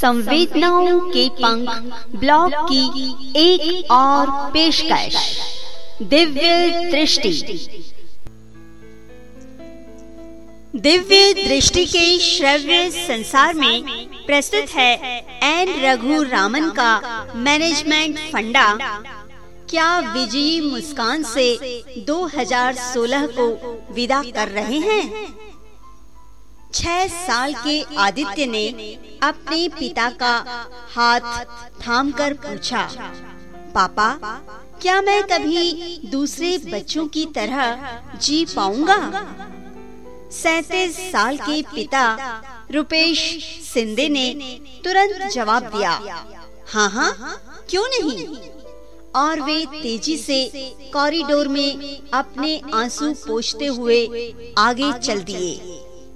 संवेदनाओं के पंख ब्लॉग की एक और पेशकश। दिव्य दृष्टि। दिव्य दृष्टि के श्रव्य संसार में प्रस्तुत है एन रघु रामन का मैनेजमेंट फंडा। क्या विजयी मुस्कान से 2016 को विदा कर रहे हैं? छह साल के आदित्य ने अपने पिता का हाथ थामकर पूछा, पापा, क्या मैं कभी दूसरे बच्चों की तरह जी पाऊँगा? सैतीस साल के पिता रुपेश सिंधे ने तुरंत जवाब दिया हाँ हाँ क्यों नहीं? और वे तेज़ी से कॉरिडोर में अपने आँसू पोछते हुए आगे चल दिए।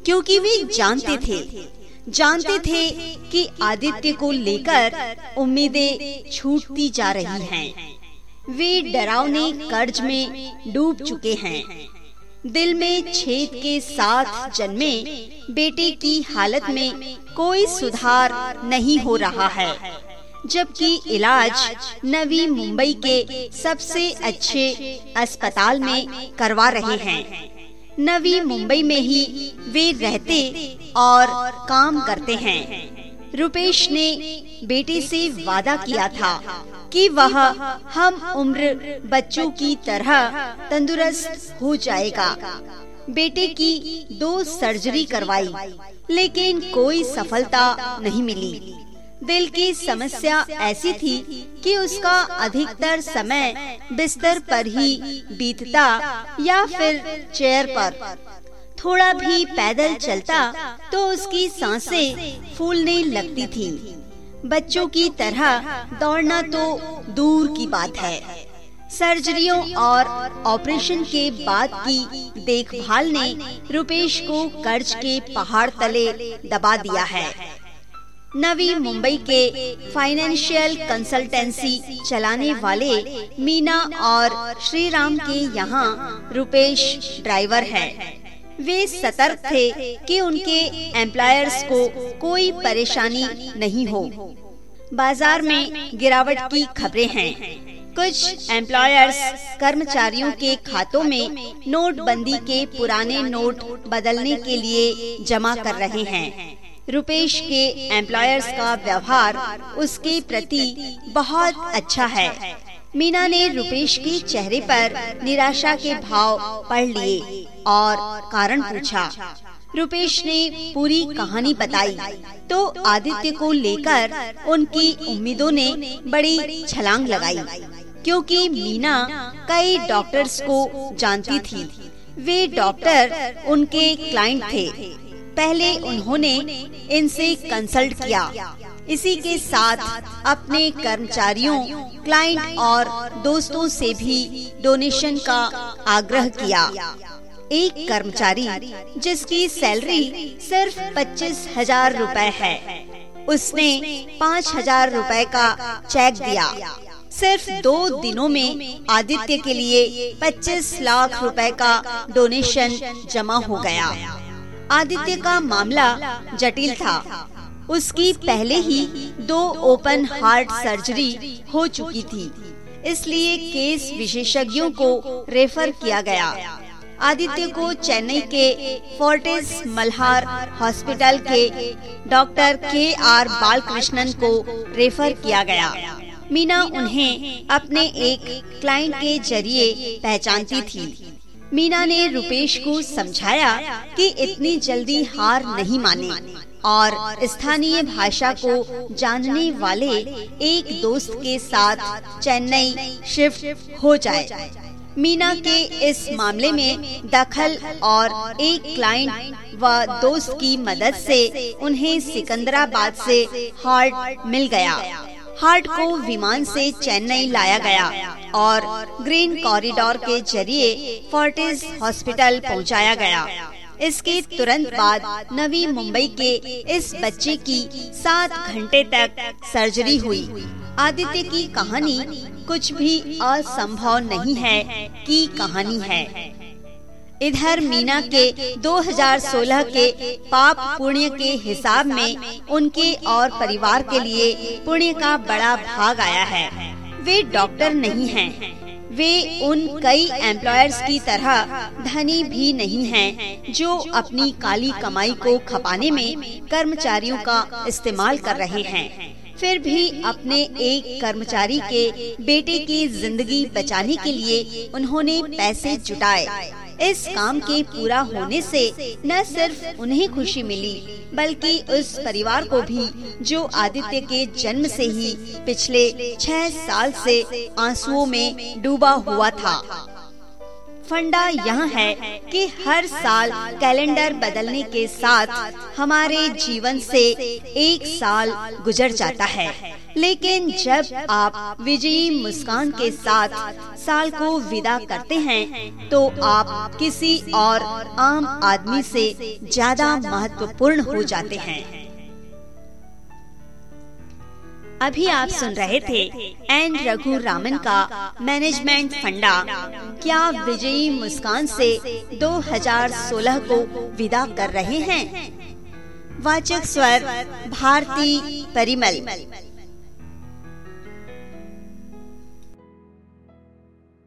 क्योंकि वे जानते थे। जानते थे कि आदित्य को लेकर उम्मीदें छूटती जा रही हैं। वे डरावने कर्ज में डूब चुके हैं। दिल में छेद के साथ जन्मे बेटे की हालत में कोई सुधार नहीं हो रहा है, जबकि इलाज नवी मुंबई के सबसे अच्छे अस्पताल में करवा रहे हैं। नवी मुंबई में ही वे रहते और काम करते हैं। रुपेश ने बेटे से वादा किया था कि वह हम उम्र बच्चों की तरह तंदुरुस्त हो जाएगा। बेटे की दो सर्जरी करवाई, लेकिन कोई सफलता नहीं मिली। दिल की समस्या ऐसी थी कि उसका अधिकतर समय बिस्तर पर ही बीतता या फिर चेयर पर। थोड़ा भी पैदल चलता तो उसकी साँसें फूलने लगती थी। बच्चों की तरह दौड़ना तो दूर की बात है। सर्जरियों और ऑपरेशन के बाद की देखभाल ने रुपेश को कर्ज के पहाड़ तले दबा दिया है। नवी मुंबई के फाइनेंशियल कंसल्टेंसी चलाने वाले मीना और श्रीराम के यहाँ रुपेश ड्राइवर है। वे सतर्क थे कि उनके एम्प्लॉयर्स को कोई परेशानी नहीं हो। बाज़ार में गिरावट की खबरें हैं। कुछ एम्प्लॉयर्स कर्मचारियों के खातों में नोटबंदी के पुराने नोट बदलने के लिए जमा कर रहे हैं। रुपेश के एम्प्लॉयर्स का व्यवहार उसके प्रति बहुत अच्छा है। मीना ने रुपेश के चेहरे पर निराशा के भाव पढ़ लिए और कारण पूछा। रुपेश ने पूरी कहानी बताई तो आदित्य को लेकर उनकी उम्मीदों ने बड़ी छलांग लगाई, क्योंकि मीना कई डॉक्टर्स को जानती थी। वे डॉक्टर उनके क्लाइंट थे। पहले उन्होंने इनसे कंसल्ट किया। इसी के साथ अपने कर्मचारियों क्लाइंट और दोस्तों से भी डोनेशन का आग्रह किया। एक कर्मचारी जिसकी सैलरी सिर्फ़ पच्चीस हज़ार रूपए है, उसने पाँच हज़ार रूपए का चेक दिया। सिर्फ़ दो दिनों में आदित्य के लिए 25 लाख रुपए का डोनेशन जमा हो गया। आदित्य का मामला जटिल था। उसकी पहले ही दो ओपन हार्ट सर्जरी हो चुकी थी। इसलिए केस विशेषज्ञों को रेफर किया गया। आदित्य को चेन्नई के फोर्टिस मल्हार हॉस्पिटल के डॉक्टर के आर बालकृष्णन को रेफर किया गया। मीना उन्हें अपने एक क्लाइंट के ज़रिए पहचानती थी। मीना ने रुपेश को समझाया कि इतनी जल्दी हार नहीं माने और स्थानीय भाषा को जानने वाले एक दोस्त के साथ चेन्नई शिफ्ट हो जाए। मीना के इस मामले में दखल और एक क्लाइंट व दोस्त की मदद से उन्हें सिकंदराबाद से हार्ट मिल गया। हार्ट को विमान से चेन्नई लाया गया और ग्रीन कॉरिडोर के ज़रिए फोर्टिस हॉस्पिटल पहुँचाया गया। इसके तुरंत बाद नवी मुंबई के इस बच्चे की सात घंटे तक सर्जरी हुई। आदित्य की कहानी कुछ भी असंभव नहीं है की कहानी है। इधर मीना के 2016 के पाप पुण्य के हिसाब में उनके और परिवार के लिए पुण्य का बड़ा भाग आया है। वे डॉक्टर नहीं हैं। वे उन कई एम्प्लॉयर्स की तरह धनी भी नहीं हैं, जो अपनी काली कमाई को खपाने में कर्मचारियों का इस्तेमाल कर रहे हैं। फिर भी अपने एक कर्मचारी के बेटे की ज़िंदगी बचाने के लिए उन्होंने पैसे जुटाए। इस काम के पूरा होने से न सिर्फ़ उन्हें खुशी मिली, बल्कि उस परिवार को भी, जो आदित्य के जन्म से ही पिछले छह साल से आंसुओं में डूबा हुआ था। फंडा यह है कि हर साल कैलेंडर बदलने के साथ हमारे जीवन से एक साल गुजर जाता है। लेकिन जब आप विजयी मुस्कान के साथ साल को विदा करते हैं तो आप किसी और आम आदमी से ज़्यादा महत्वपूर्ण हो जाते हैं। अभी आप सुन रहे थे एन रघु रामन का मैनेजमेंट फंडा। क्या विजयी मुस्कान से 2016 को विदा कर रहे हैं? वाचक स्वर, भारती परिमल।